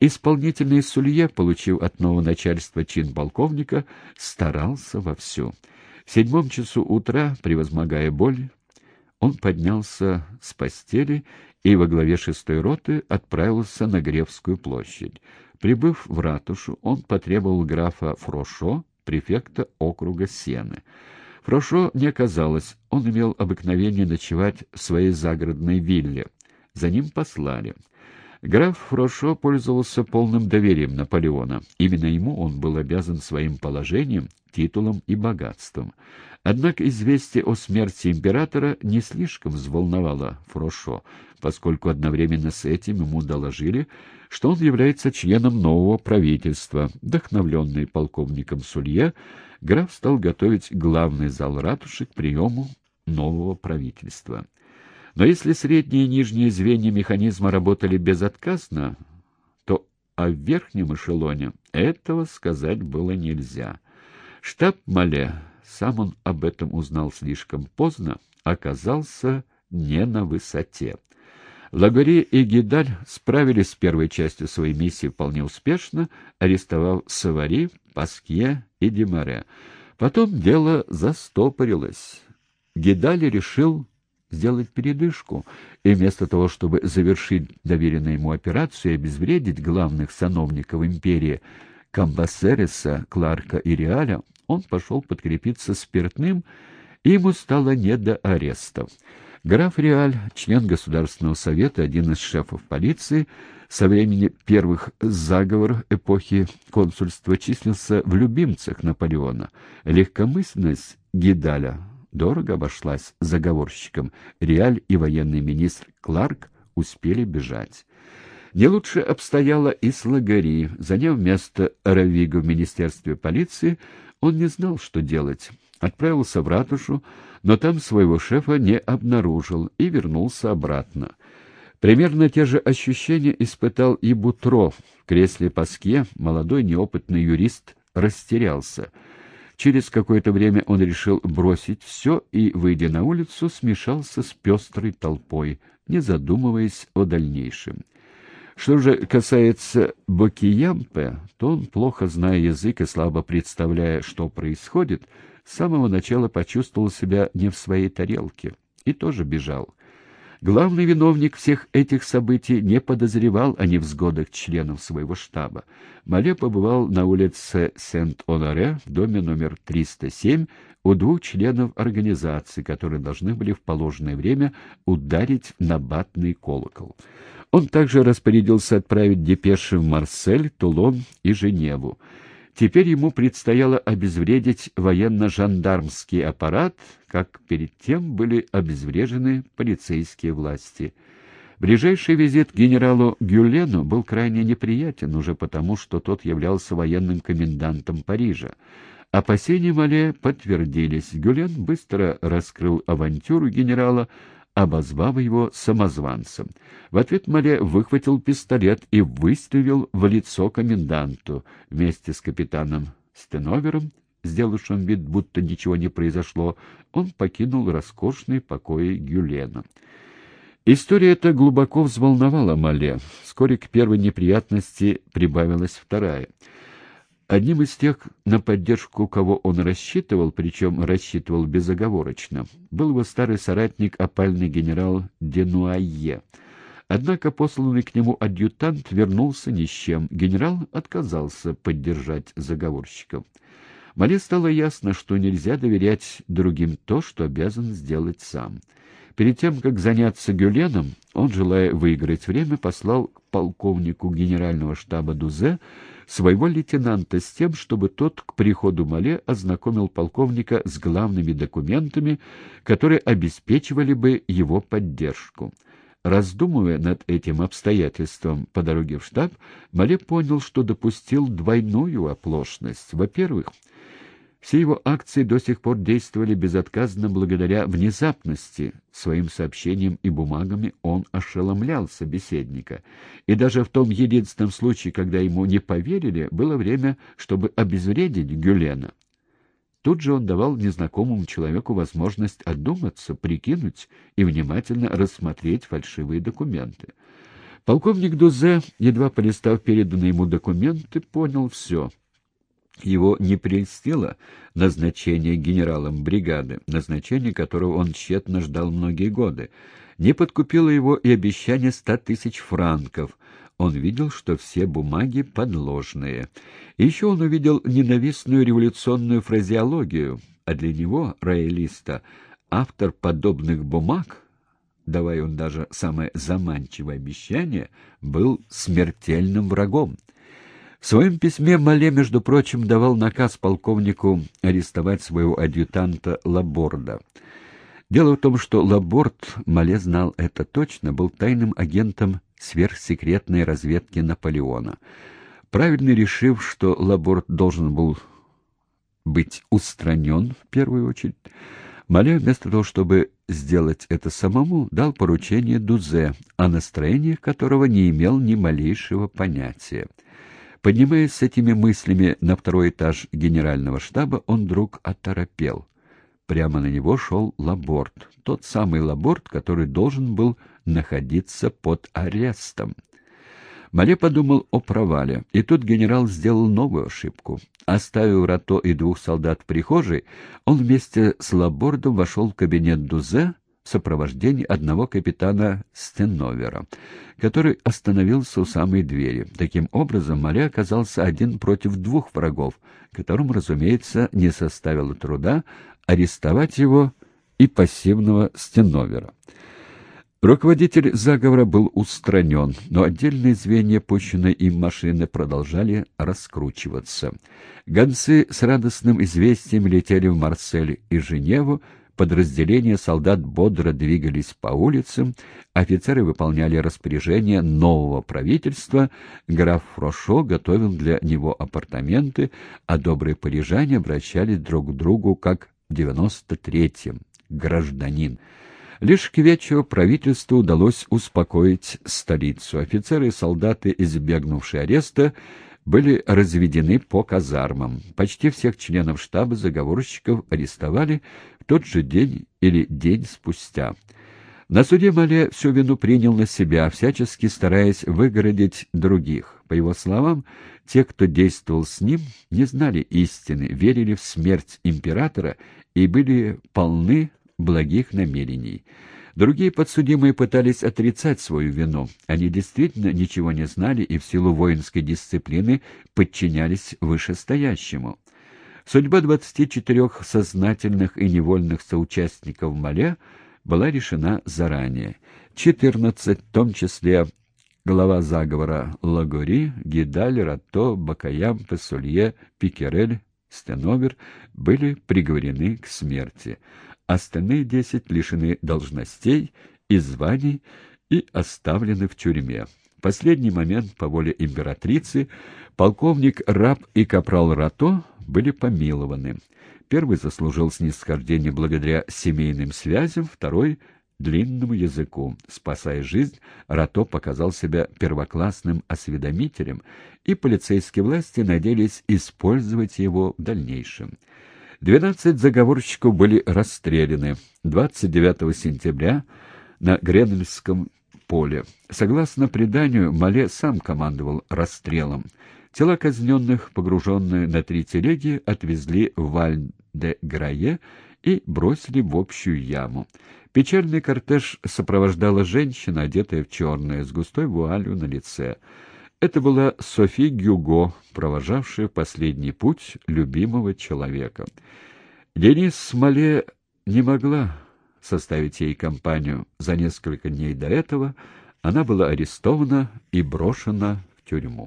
Исполнительный Сулье, получив от нового начальства чин полковника, старался вовсю. В седьмом часу утра, превозмогая боль, он поднялся с постели и во главе шестой роты отправился на Гревскую площадь. Прибыв в ратушу, он потребовал графа Фрошо, префекта округа Сены. Фрошо не оказалось, он имел обыкновение ночевать в своей загородной вилле. За ним послали. Граф Фрошо пользовался полным доверием Наполеона. Именно ему он был обязан своим положением, титулом и богатством. Однако известие о смерти императора не слишком взволновало Фрошо, поскольку одновременно с этим ему доложили, что он является членом нового правительства. Вдохновленный полковником Сулье, граф стал готовить главный зал ратуши к приему нового правительства. Но если средние и нижние звенья механизма работали безотказно, то о верхнем эшелоне этого сказать было нельзя. Штаб Мале, сам он об этом узнал слишком поздно, оказался не на высоте. Лагори и Гидаль справились с первой частью своей миссии вполне успешно, арестовав Савари, Паскье и Демаре. Потом дело застопорилось. Гидаль решил сделать передышку, и вместо того, чтобы завершить доверенную ему операцию и обезвредить главных сановников империи Камбасереса, Кларка и Реаля, он пошел подкрепиться спиртным, и ему стало не до арестов. Граф Реаль, член Государственного совета, один из шефов полиции, со времени первых заговоров эпохи консульства числился в любимцах Наполеона. Легкомысленность Гидаля дорого обошлась заговорщикам. Реаль и военный министр Кларк успели бежать. Не лучше обстояло и с Лагари. Заняв место Равига в Министерстве полиции, он не знал, что делать. Отправился в ратушу, но там своего шефа не обнаружил и вернулся обратно. Примерно те же ощущения испытал и Бутро. В кресле Паске молодой неопытный юрист растерялся — Через какое-то время он решил бросить все и, выйдя на улицу, смешался с пестрой толпой, не задумываясь о дальнейшем. Что же касается Бокиямпе, то он, плохо зная язык и слабо представляя, что происходит, с самого начала почувствовал себя не в своей тарелке и тоже бежал. Главный виновник всех этих событий не подозревал о невзгодах членов своего штаба. Мале побывал на улице Сент-Оноре в доме номер 307 у двух членов организации, которые должны были в положенное время ударить на батный колокол. Он также распорядился отправить депеши в Марсель, Тулон и Женеву. Теперь ему предстояло обезвредить военно-жандармский аппарат, как перед тем были обезврежены полицейские власти. Ближайший визит к генералу Гюллену был крайне неприятен уже потому, что тот являлся военным комендантом Парижа. Опасения Мале подтвердились. Гюлен быстро раскрыл авантюру генерала, обозвав его самозванцем. В ответ Мале выхватил пистолет и выстрелил в лицо коменданту вместе с капитаном Стеновером, сделавшим вид, будто ничего не произошло, он покинул роскошный покои Гюлена. История эта глубоко взволновала Мале. Вскоре к первой неприятности прибавилась вторая — Одним из тех, на поддержку кого он рассчитывал, причем рассчитывал безоговорочно, был его старый соратник, опальный генерал Денуайе. Однако посланный к нему адъютант вернулся ни с чем. Генерал отказался поддержать заговорщиков. Мале стало ясно, что нельзя доверять другим то, что обязан сделать сам. Перед тем, как заняться Гюленом, он, желая выиграть время, послал к полковнику генерального штаба Дузе своего лейтенанта с тем, чтобы тот к приходу Мале ознакомил полковника с главными документами, которые обеспечивали бы его поддержку. Раздумывая над этим обстоятельством по дороге в штаб, Мале понял, что допустил двойную оплошность. Во-первых, все его акции до сих пор действовали безотказно благодаря внезапности. Своим сообщением и бумагами он ошеломлял собеседника. И даже в том единственном случае, когда ему не поверили, было время, чтобы обезвредить Гюлена. Тут же он давал незнакомому человеку возможность одуматься, прикинуть и внимательно рассмотреть фальшивые документы. Полковник Дузе, едва полистав переданные ему документы, понял все. Его не прельстило назначение генералом бригады, назначение которого он тщетно ждал многие годы. Не подкупило его и обещание ста тысяч франков. Он видел, что все бумаги подложные. Еще он увидел ненавистную революционную фразеологию, а для него, роялиста, автор подобных бумаг, давая он даже самое заманчивое обещание, был смертельным врагом. В своем письме Мале, между прочим, давал наказ полковнику арестовать своего адъютанта Лаборда. Дело в том, что Лаборд, Мале знал это точно, был тайным агентом сверхсекретной разведки Наполеона. Правильно решив, что Лаборд должен был быть устранен в первую очередь, Мале вместо того, чтобы сделать это самому, дал поручение Дузе, о настроениях которого не имел ни малейшего понятия. Поднимаясь с этими мыслями на второй этаж генерального штаба, он вдруг оторопел. Прямо на него шел Лаборт, тот самый Лаборт, который должен был находиться под арестом. Мале подумал о провале, и тут генерал сделал новую ошибку. Оставив Рато и двух солдат в прихожей, он вместе с Лабордом вошел в кабинет Дузе, в сопровождении одного капитана Стеновера, который остановился у самой двери. Таким образом, Маля оказался один против двух врагов, которым, разумеется, не составило труда арестовать его и пассивного Стеновера. Руководитель заговора был устранен, но отдельные звенья пущенной им машины продолжали раскручиваться. Гонцы с радостным известием летели в Марсель и Женеву, Подразделения солдат бодро двигались по улицам, офицеры выполняли распоряжения нового правительства, граф Фрошо готовил для него апартаменты, а добрые парижане обращались друг к другу как в 93-м «гражданин». Лишь к вечеру правительству удалось успокоить столицу. Офицеры и солдаты, избегнувшие ареста, были разведены по казармам. Почти всех членов штаба заговорщиков арестовали в тот же день или день спустя. На суде Мале всю вину принял на себя, всячески стараясь выгородить других. По его словам, те, кто действовал с ним, не знали истины, верили в смерть императора и были полны благих намерений. Другие подсудимые пытались отрицать свою вину. Они действительно ничего не знали и в силу воинской дисциплины подчинялись вышестоящему. Судьба 24 сознательных и невольных соучастников Мале была решена заранее. 14, в том числе глава заговора Лагори, Гидаль, Рато, Бакаям, Песулье, Пикерель, Стеновер, были приговорены к смерти. Остальные десять лишены должностей и званий и оставлены в тюрьме. В последний момент, по воле императрицы, полковник Раб и капрал Рато были помилованы. Первый заслужил снисхождение благодаря семейным связям, второй — длинному языку. Спасая жизнь, Рато показал себя первоклассным осведомителем, и полицейские власти надеялись использовать его в дальнейшем. Двенадцать заговорщиков были расстреляны 29 сентября на Гренельском поле. Согласно преданию, Мале сам командовал расстрелом. Тела казненных, погруженные на три телеги, отвезли в Валь-де-Грае и бросили в общую яму. Печальный кортеж сопровождала женщина, одетая в черное, с густой вуалью на лице. Это была Софи Гюго, провожавшая последний путь любимого человека. Денис Смоле не могла составить ей компанию. За несколько дней до этого она была арестована и брошена в тюрьму.